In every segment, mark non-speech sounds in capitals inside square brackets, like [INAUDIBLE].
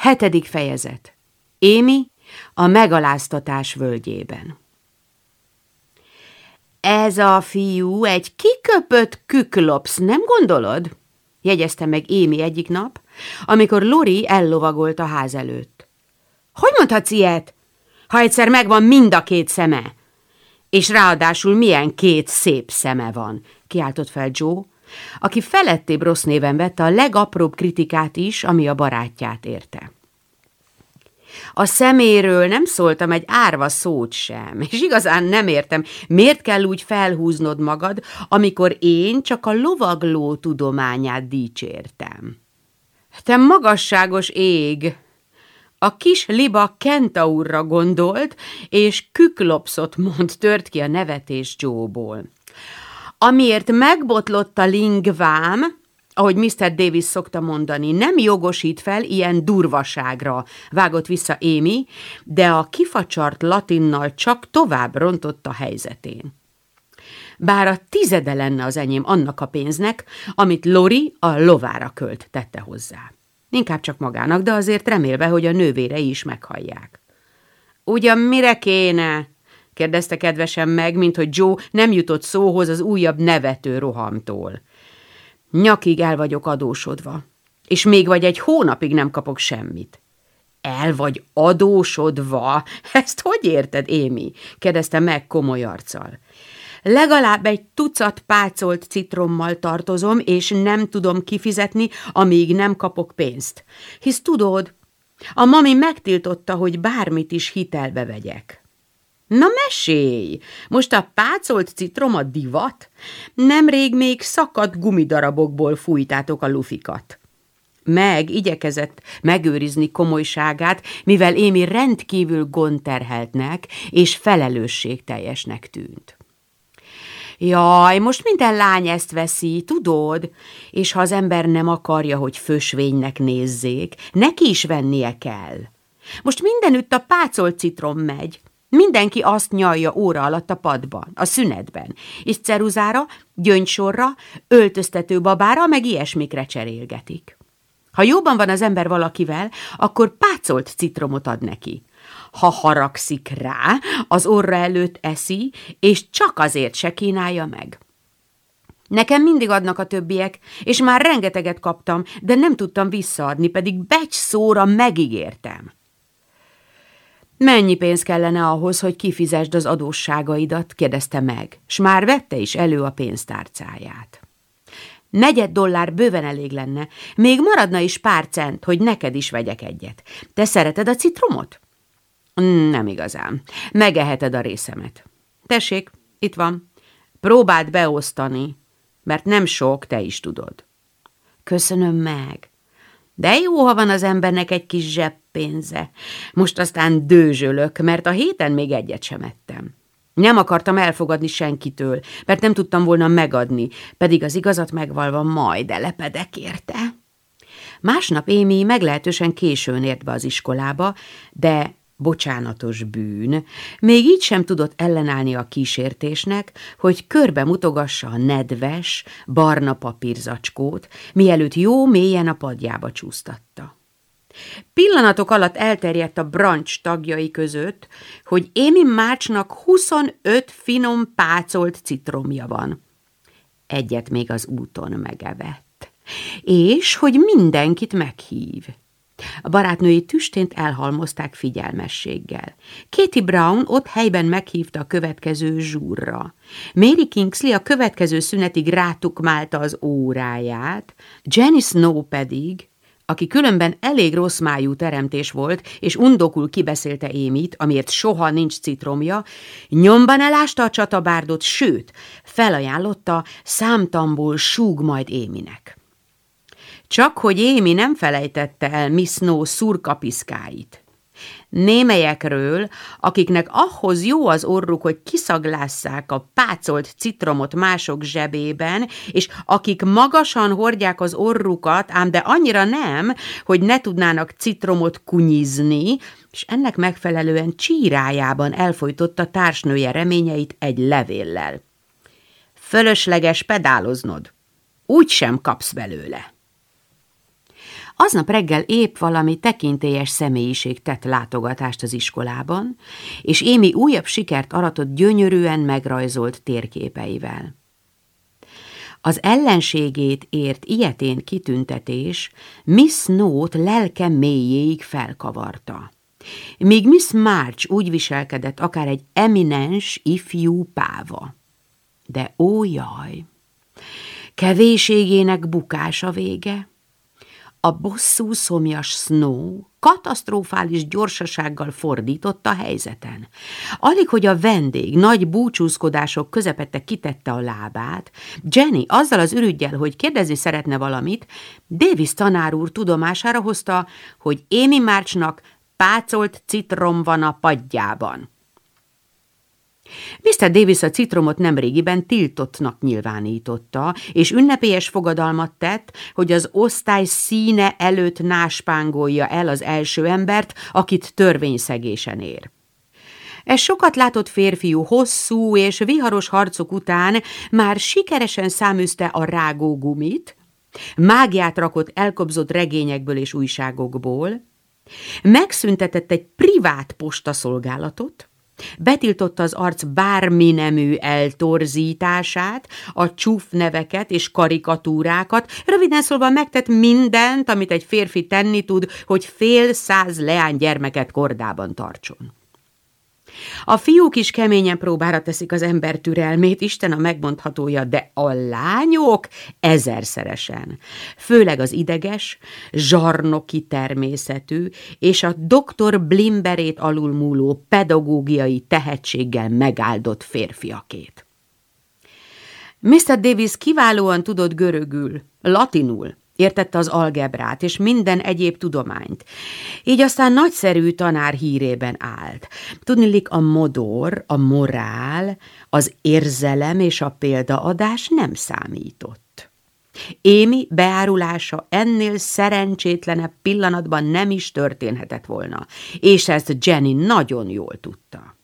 Hetedik fejezet. Émi a megaláztatás völgyében. Ez a fiú egy kiköpött küklopsz, nem gondolod? jegyezte meg Émi egyik nap, amikor Lori ellovagolt a ház előtt. Hogy mondhatsz ilyet, ha egyszer megvan mind a két szeme? És ráadásul milyen két szép szeme van, kiáltott fel Joe, aki felettébb rossz néven vette a legapróbb kritikát is, ami a barátját érte. A szeméről nem szóltam egy árva szót sem, és igazán nem értem, miért kell úgy felhúznod magad, amikor én csak a lovagló tudományát dicsértem. Te magasságos ég! A kis liba kentaurra gondolt, és küklopszot mond tört ki a nevetés Jóból. Amiért megbotlott a lingvám, ahogy Mr. Davis szokta mondani, nem jogosít fel ilyen durvaságra, vágott vissza Émi, de a kifacsart latinnal csak tovább rontott a helyzetén. Bár a tizede lenne az enyém annak a pénznek, amit Lori a lovára költ tette hozzá. Inkább csak magának, de azért remélve, hogy a nővérei is meghallják. Ugyan mire kéne? Kérdezte kedvesen meg, mint hogy Joe nem jutott szóhoz az újabb nevető rohamtól. Nyakig el vagyok adósodva, és még vagy egy hónapig nem kapok semmit. El vagy adósodva? Ezt hogy érted, Émi? kérdezte meg komoly arccal. Legalább egy tucat pácolt citrommal tartozom, és nem tudom kifizetni, amíg nem kapok pénzt. Hisz tudod, a mami megtiltotta, hogy bármit is hitelbe vegyek. Na mesélj! Most a pácolt a divat? Nemrég még szakadt gumidarabokból fújtátok a lufikat. Meg igyekezett megőrizni komolyságát, mivel Émi rendkívül gondterheltnek és felelősségteljesnek tűnt. Jaj, most minden lány ezt veszi, tudod? És ha az ember nem akarja, hogy fösvénynek nézzék, neki is vennie kell. Most mindenütt a pácolt citrom megy, Mindenki azt nyalja óra alatt a padban, a szünetben, és ceruzára, gyöngysorra, öltöztető babára, meg ilyesmikre cserélgetik. Ha jóban van az ember valakivel, akkor pácolt citromot ad neki. Ha haragszik rá, az orra előtt eszi, és csak azért se kínálja meg. Nekem mindig adnak a többiek, és már rengeteget kaptam, de nem tudtam visszaadni, pedig becs szóra megígértem. Mennyi pénz kellene ahhoz, hogy kifizesd az adósságaidat? kérdezte meg, s már vette is elő a pénztárcáját. Negyed dollár bőven elég lenne, még maradna is pár cent, hogy neked is vegyek egyet. Te szereted a citromot? Nem igazán. Megeheted a részemet. Tessék, itt van. Próbáld beosztani, mert nem sok, te is tudod. Köszönöm meg. De jó, ha van az embernek egy kis zseppénze. Most aztán dőzsölök, mert a héten még egyet sem ettem. Nem akartam elfogadni senkitől, mert nem tudtam volna megadni, pedig az igazat megvalva majd elepedek érte. Másnap Émi meglehetősen későn ért be az iskolába, de bocsánatos bűn, még így sem tudott ellenállni a kísértésnek, hogy körbe mutogassa a nedves, barna papírzacskót, mielőtt jó mélyen a padjába csúsztatta. Pillanatok alatt elterjedt a brancs tagjai között, hogy Émi Mácsnak 25 finom pácolt citromja van. Egyet még az úton megevett. És hogy mindenkit meghív. A barátnői tüstént elhalmozták figyelmességgel. Katie Brown ott helyben meghívta a következő zsúrra. Mary Kingsley a következő szünetig rátukmálta az óráját, Jenny Snow pedig, aki különben elég rossz májú teremtés volt, és undokul kibeszélte Émit, amiért soha nincs citromja, nyomban elásta a csatabárdot, sőt, felajánlotta, számtamból súg majd Éminek. Csak hogy Émi nem felejtette el Miss Snow szurkapiszkáit. Némelyekről, akiknek ahhoz jó az orruk, hogy kiszaglásszák a pácolt citromot mások zsebében, és akik magasan hordják az orrukat, ám de annyira nem, hogy ne tudnának citromot kunyizni, és ennek megfelelően csírájában elfolytotta társnője reményeit egy levéllel. Fölösleges pedáloznod, úgy sem kapsz belőle. Aznap reggel épp valami tekintélyes személyiség tett látogatást az iskolában, és Émi újabb sikert aratott gyönyörűen megrajzolt térképeivel. Az ellenségét ért ilyetén kitüntetés Miss Nót lelke mélyéig felkavarta. Míg Miss March úgy viselkedett, akár egy eminens ifjú páva. De ó jaj! Kevéségének bukása vége. A bosszú szomjas Snow katasztrofális gyorsasággal fordított a helyzeten. Alig, hogy a vendég nagy búcsúzkodások közepette kitette a lábát, Jenny azzal az ürügyel, hogy kérdezni szeretne valamit, Davis tanár úr tudomására hozta, hogy Amy Marchnak pácolt citrom van a padjában. Mr. Davis a citromot nemrégiben tiltottnak nyilvánította, és ünnepélyes fogadalmat tett, hogy az osztály színe előtt náspángolja el az első embert, akit törvényszegésen ér. Ez sokat látott férfiú hosszú és viharos harcok után már sikeresen száműzte a rágógumit, mágiát rakott elkobzott regényekből és újságokból, megszüntetett egy privát postaszolgálatot, Betiltotta az arc bármi nemű eltorzítását, a csúf neveket és karikatúrákat, röviden szólva megtett mindent, amit egy férfi tenni tud, hogy fél száz leánygyermeket kordában tartson. A fiúk is keményen próbára teszik az ember türelmét, Isten a megmondhatója, de a lányok ezerszeresen. Főleg az ideges, zsarnoki természetű és a doktor Blimberét alulmúló pedagógiai tehetséggel megáldott férfiakét. Mr. Davis kiválóan tudott görögül, latinul, értette az algebrát és minden egyéb tudományt. Így aztán nagyszerű tanár hírében állt. Tudnilik a modor, a morál, az érzelem és a példaadás nem számított. Émi beárulása ennél szerencsétlenebb pillanatban nem is történhetett volna, és ezt Jenny nagyon jól tudta.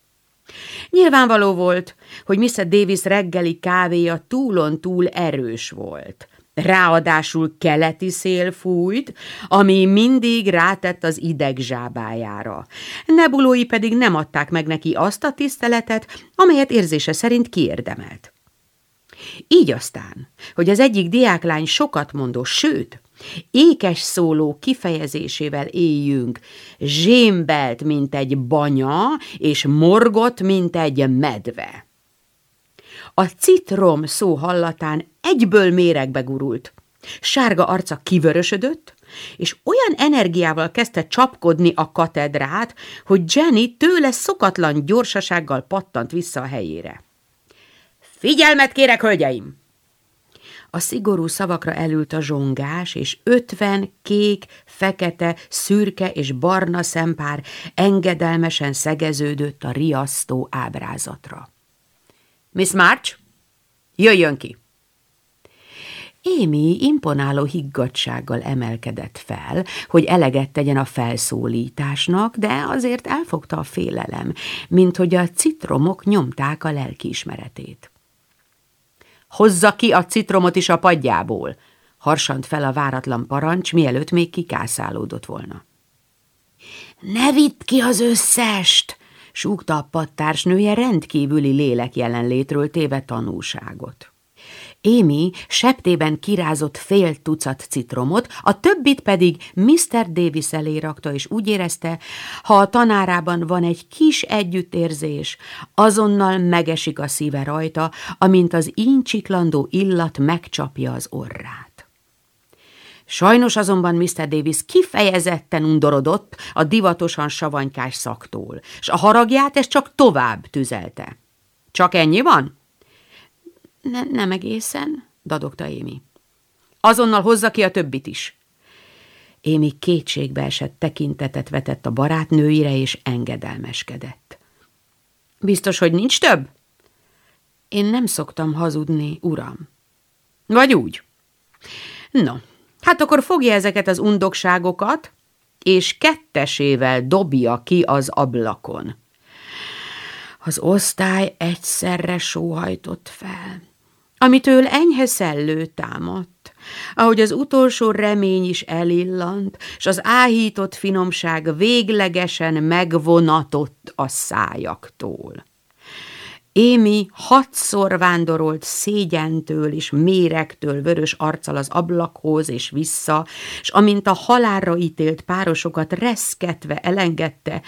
Nyilvánvaló volt, hogy Mr. Davis reggeli kávéja túlon túl erős volt – Ráadásul keleti szél fújt, ami mindig rátett az ideg zsábájára. Nebulói pedig nem adták meg neki azt a tiszteletet, amelyet érzése szerint kiérdemelt. Így aztán, hogy az egyik diáklány sokat mondó, sőt, ékes szóló kifejezésével éljünk, zsémbelt, mint egy banya, és morgott, mint egy medve. A citrom szó hallatán egyből méregbe gurult. Sárga arca kivörösödött, és olyan energiával kezdte csapkodni a katedrát, hogy Jenny tőle szokatlan gyorsasággal pattant vissza a helyére. Figyelmet kérek, hölgyeim! A szigorú szavakra elült a zsongás, és ötven kék, fekete, szürke és barna szempár engedelmesen szegeződött a riasztó ábrázatra. Miss March, jöjjön ki! Émi imponáló higgadsággal emelkedett fel, hogy eleget tegyen a felszólításnak, de azért elfogta a félelem, mint hogy a citromok nyomták a lelkiismeretét. Hozza ki a citromot is a padjából, harsant fel a váratlan parancs, mielőtt még kikászálódott volna. Ne vidd ki az összest! Súgta a pattársnője rendkívüli lélek jelenlétről téve tanúságot. Émi septében kirázott fél tucat citromot, a többit pedig Mr. Davis elé rakta, és úgy érezte, ha a tanárában van egy kis együttérzés, azonnal megesik a szíve rajta, amint az incsiklandó illat megcsapja az orrát. Sajnos azonban Mr. Davis kifejezetten undorodott a divatosan savanykás szaktól, és a haragját ez csak tovább tüzelte. Csak ennyi van? Ne, nem egészen, dadogta Émi. Azonnal hozza ki a többit is. Émi kétségbe esett tekintetet vetett a barátnőire, és engedelmeskedett. Biztos, hogy nincs több? Én nem szoktam hazudni, uram. Vagy úgy. No, Hát akkor fogja ezeket az undokságokat, és kettesével dobja ki az ablakon. Az osztály egyszerre sóhajtott fel, amitől enyhe szellő támadt, ahogy az utolsó remény is elillant, s az áhított finomság véglegesen megvonatott a szájaktól. Émi hatszor vándorolt szégyentől és méregtől vörös arccal az ablakhoz és vissza, és amint a halálra ítélt párosokat reszketve elengedte,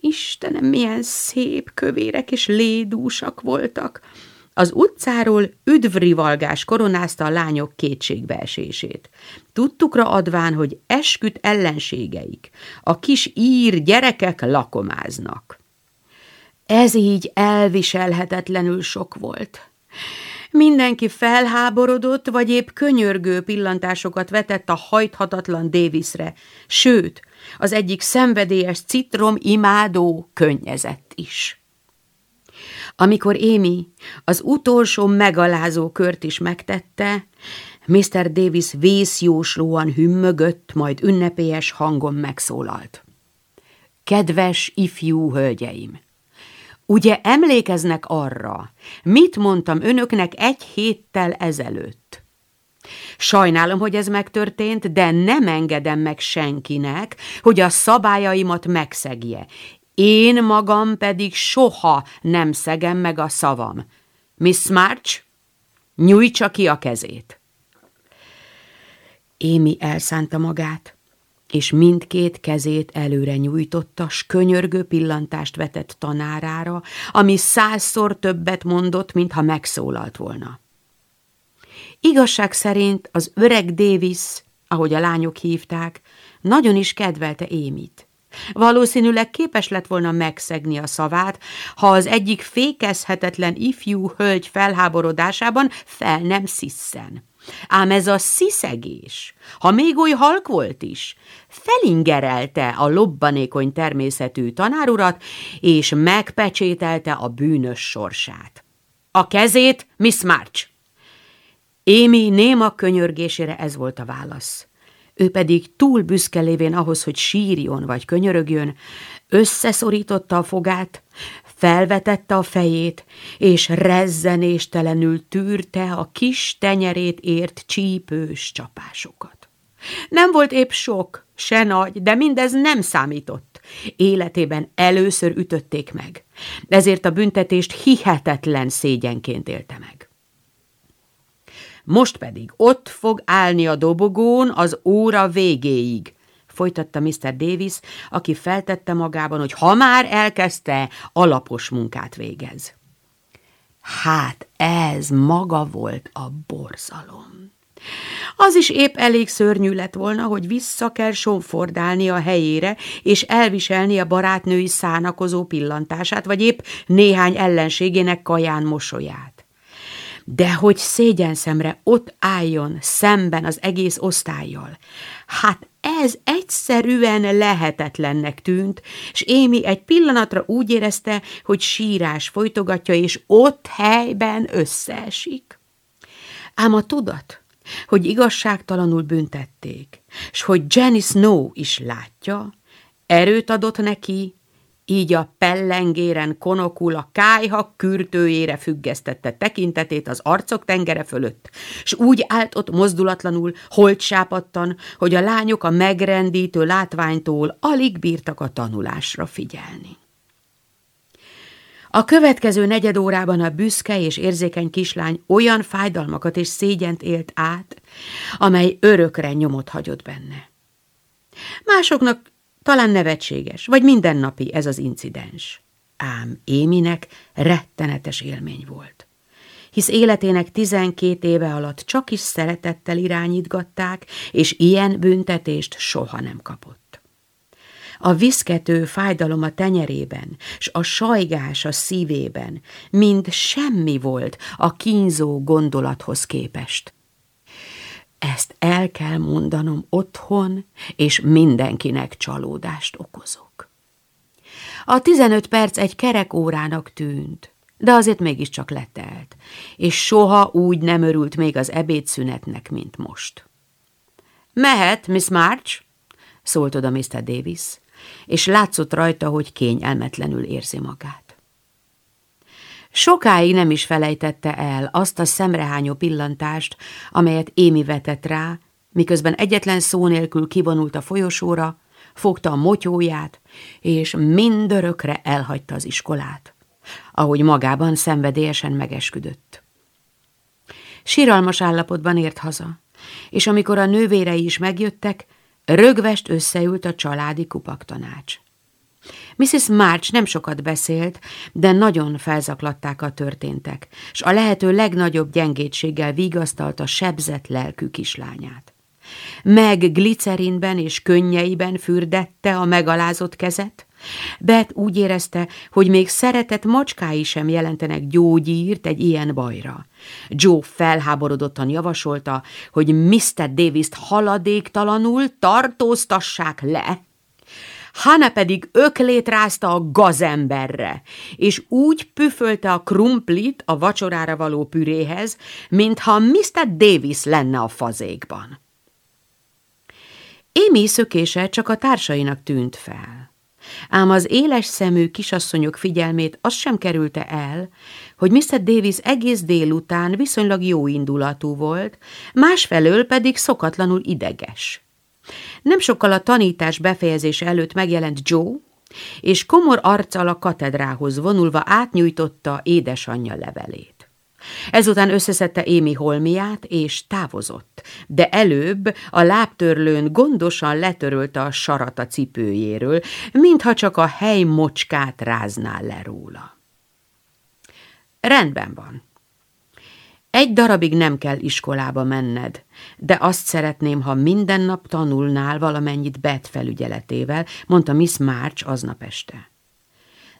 Istenem, milyen szép kövérek és lédúsak voltak! Az utcáról üdvrivalgás koronázta a lányok kétségbeesését. Tudtukra adván, hogy esküt ellenségeik, a kis ír gyerekek lakomáznak. Ez így elviselhetetlenül sok volt. Mindenki felháborodott, vagy épp könyörgő pillantásokat vetett a hajthatatlan Davisre, sőt, az egyik szenvedélyes citrom imádó könnyezett is. Amikor Émi az utolsó megalázó kört is megtette, Mr. Davis vészjóslóan hümmögött, majd ünnepélyes hangon megszólalt. Kedves ifjú hölgyeim! Ugye emlékeznek arra, mit mondtam önöknek egy héttel ezelőtt? Sajnálom, hogy ez megtörtént, de nem engedem meg senkinek, hogy a szabályaimat megszegje. Én magam pedig soha nem szegem meg a szavam. Miss March, nyújtsa ki a kezét. Émi elszánta magát és mindkét kezét előre nyújtotta, s könyörgő pillantást vetett tanárára, ami százszor többet mondott, mintha megszólalt volna. Igazság szerint az öreg Davis, ahogy a lányok hívták, nagyon is kedvelte Émit. Valószínűleg képes lett volna megszegni a szavát, ha az egyik fékezhetetlen ifjú hölgy felháborodásában fel nem sziszen. Ám ez a sziszegés, ha még oly halk volt is, felingerelte a lobbanékony természetű tanárurat, és megpecsételte a bűnös sorsát. A kezét, Miss March! Émi néma könyörgésére ez volt a válasz. Ő pedig túl büszke lévén ahhoz, hogy sírjon vagy könyörögjön, összeszorította a fogát, felvetette a fejét, és rezzenéstelenül tűrte a kis tenyerét ért csípős csapásokat. Nem volt épp sok, se nagy, de mindez nem számított. Életében először ütötték meg, ezért a büntetést hihetetlen szégyenként élte meg. Most pedig ott fog állni a dobogón az óra végéig, folytatta Mr. Davis, aki feltette magában, hogy ha már elkezdte, alapos munkát végez. Hát ez maga volt a borzalom. Az is épp elég szörnyű lett volna, hogy vissza kell sonfordálni a helyére, és elviselni a barátnői szánakozó pillantását, vagy épp néhány ellenségének kaján mosolyát de hogy szégyen szemre ott álljon szemben az egész osztályjal. Hát ez egyszerűen lehetetlennek tűnt, és Émi egy pillanatra úgy érezte, hogy sírás folytogatja, és ott helyben összeesik. Ám a tudat, hogy igazságtalanul büntették, és hogy Jenny Snow is látja, erőt adott neki, így a pellengéren konokul a kájha kürtőjére függesztette tekintetét az arcok tengere fölött, s úgy állt ott mozdulatlanul, holt sápadtan, hogy a lányok a megrendítő látványtól alig bírtak a tanulásra figyelni. A következő negyed órában a büszke és érzékeny kislány olyan fájdalmakat és szégyent élt át, amely örökre nyomot hagyott benne. Másoknak talán nevetséges, vagy mindennapi ez az incidens. Ám Éminek rettenetes élmény volt. Hisz életének tizenkét éve alatt csak is szeretettel irányítgatták, és ilyen büntetést soha nem kapott. A viszkető fájdalom a tenyerében, s a sajgás a szívében mind semmi volt a kínzó gondolathoz képest. Ezt el kell mondanom otthon, és mindenkinek csalódást okozok. A tizenöt perc egy kerek órának tűnt, de azért mégiscsak letelt, és soha úgy nem örült még az ebédszünetnek, mint most. Mehet, Miss March? szólt oda Mr. Davis, és látszott rajta, hogy kényelmetlenül érzi magát. Sokáig nem is felejtette el azt a szemrehányó pillantást, amelyet Émi vetett rá, miközben egyetlen szó nélkül kivonult a folyosóra, fogta a motyóját, és mindörökre elhagyta az iskolát, ahogy magában szenvedélyesen megesküdött. Síralmas állapotban ért haza, és amikor a nővérei is megjöttek, rögvest összeült a családi kupaktanács. Mrs. March nem sokat beszélt, de nagyon felzaklatták a történtek, s a lehető legnagyobb gyengétséggel vigasztalta sebzett lelkű kislányát. Meg glicerinben és könnyeiben fürdette a megalázott kezet, Bet úgy érezte, hogy még szeretett macskái sem jelentenek gyógyírt egy ilyen bajra. Joe felháborodottan javasolta, hogy Mr. Davis-t haladéktalanul tartóztassák le, Hanna pedig öklét rázta a gazemberre, és úgy püfölte a krumplit a vacsorára való püréhez, mintha Mr. Davis lenne a fazékban. Émi szökése csak a társainak tűnt fel. Ám az éles szemű kisasszonyok figyelmét az sem kerülte el, hogy Mr. Davis egész délután viszonylag jó indulatú volt, másfelől pedig szokatlanul ideges. Nem sokkal a tanítás befejezése előtt megjelent Joe, és komor arccal a katedrához vonulva átnyújtotta édesanyja levelét. Ezután összeszedte Émi holmiát, és távozott, de előbb a lábtörlőn gondosan letörölte a sarat a cipőjéről, mintha csak a hely mocskát rázná le róla. Rendben van, egy darabig nem kell iskolába menned, de azt szeretném, ha minden nap tanulnál valamennyit Bet felügyeletével, mondta Miss March aznap este.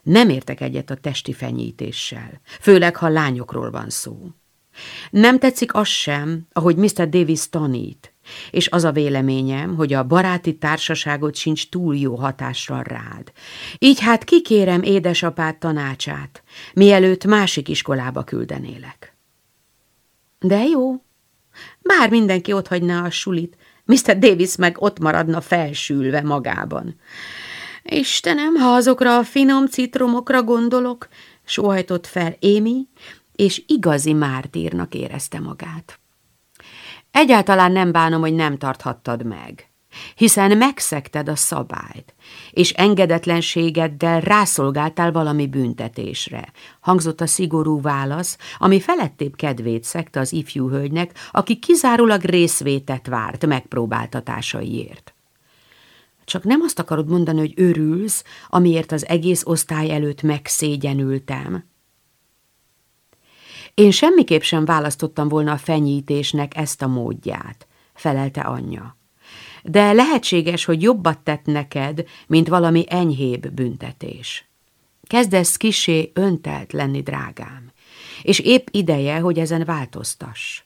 Nem értek egyet a testi fenyítéssel, főleg, ha lányokról van szó. Nem tetszik az sem, ahogy Mr. Davis tanít, és az a véleményem, hogy a baráti társaságot sincs túl jó hatással rád. Így hát kikérem édesapád tanácsát, mielőtt másik iskolába küldenélek. De jó. Bár mindenki ott hagyná a sulit, Mr. Davis meg ott maradna felsülve magában. Istenem, ha azokra a finom citromokra gondolok, sóhajtott fel Émi, és igazi mártírnak érezte magát. Egyáltalán nem bánom, hogy nem tarthattad meg hiszen megszekted a szabályt, és engedetlenségeddel rászolgáltál valami büntetésre, hangzott a szigorú válasz, ami felettébb kedvét szekte az ifjú hölgynek, aki kizárólag részvétet várt megpróbáltatásaiért. Csak nem azt akarod mondani, hogy örülsz, amiért az egész osztály előtt megszégyenültem. Én semmiképp sem választottam volna a fenyítésnek ezt a módját, felelte anyja de lehetséges, hogy jobbat tett neked, mint valami enyhébb büntetés. Kezdesz kisé öntelt lenni, drágám, és épp ideje, hogy ezen változtass.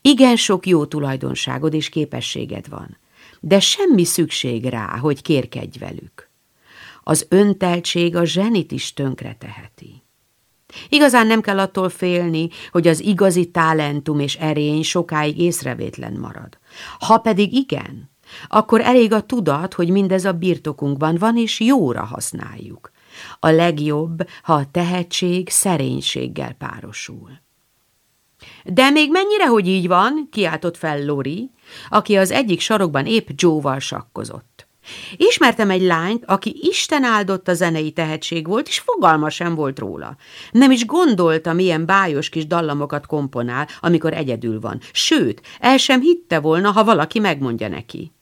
Igen sok jó tulajdonságod és képességed van, de semmi szükség rá, hogy kérkedj velük. Az önteltség a zsenit is tönkre teheti. Igazán nem kell attól félni, hogy az igazi talentum és erény sokáig észrevétlen marad. Ha pedig igen, akkor elég a tudat, hogy mindez a birtokunkban van, és jóra használjuk. A legjobb, ha a tehetség szerénységgel párosul. De még mennyire, hogy így van, kiáltott fel Lori, aki az egyik sarokban épp Joe-val sakkozott. Ismertem egy lányt, aki Isten áldott a zenei tehetség volt, és fogalma sem volt róla. Nem is gondolta, milyen bájos kis dallamokat komponál, amikor egyedül van. Sőt, el sem hitte volna, ha valaki megmondja neki.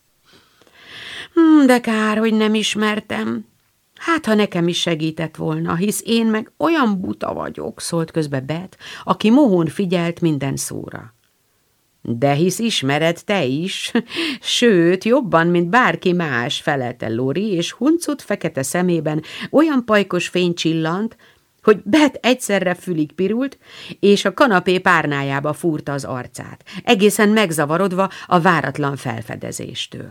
Hm, de kár, hogy nem ismertem. Hát, ha nekem is segített volna, hisz én meg olyan buta vagyok, szólt közbe Bet, aki mohón figyelt minden szóra. De hisz ismered te is, [LAUGHS] sőt, jobban, mint bárki más, felelte Lori, és huncut fekete szemében olyan pajkos fény csillant, hogy Bet egyszerre fülig pirult, és a kanapé párnájába fúrta az arcát, egészen megzavarodva a váratlan felfedezéstől.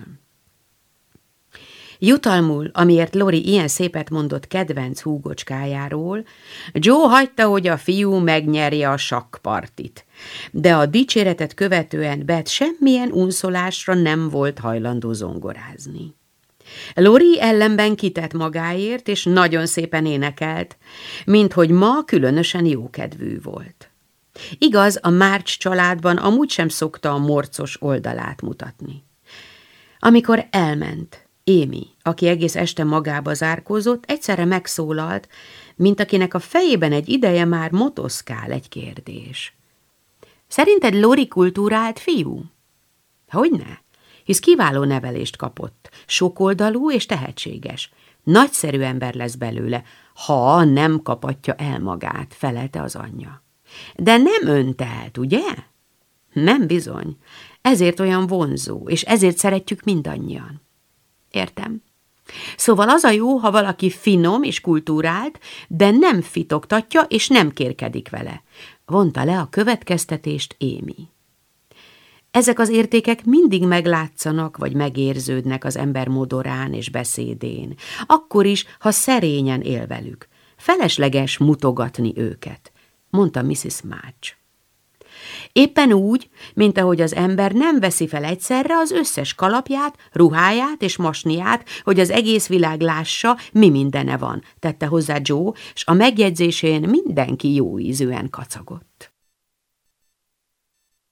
Jutalmul, amiért Lori ilyen szépet mondott kedvenc húgocskájáról, Joe hagyta, hogy a fiú megnyerje a sakkpartit. De a dicséretet követően Bet semmilyen unszolásra nem volt hajlandó zongorázni. Lori ellenben kitett magáért, és nagyon szépen énekelt, mint hogy ma különösen jókedvű volt. Igaz, a Márcs családban amúgy sem szokta a morcos oldalát mutatni. Amikor elment, Émi, aki egész este magába zárkózott, egyszerre megszólalt, mint akinek a fejében egy ideje már motoszkál egy kérdés. Szerinted Lori kultúrált fiú? Hogyne? hisz kiváló nevelést kapott, sokoldalú és tehetséges. Nagyszerű ember lesz belőle, ha nem kapatja el magát, felelte az anyja. De nem öntelt, ugye? Nem bizony. Ezért olyan vonzó, és ezért szeretjük mindannyian. Értem. Szóval az a jó, ha valaki finom és kultúrált, de nem fitoktatja és nem kérkedik vele. Vonta le a következtetést Émi. Ezek az értékek mindig meglátszanak, vagy megérződnek az ember modorán és beszédén, akkor is, ha szerényen él velük. Felesleges mutogatni őket, mondta Mrs. March. Éppen úgy, mint ahogy az ember nem veszi fel egyszerre az összes kalapját, ruháját és masniát, hogy az egész világ lássa, mi mindene van, tette hozzá Joe, és a megjegyzésén mindenki jó ízűen kacagott.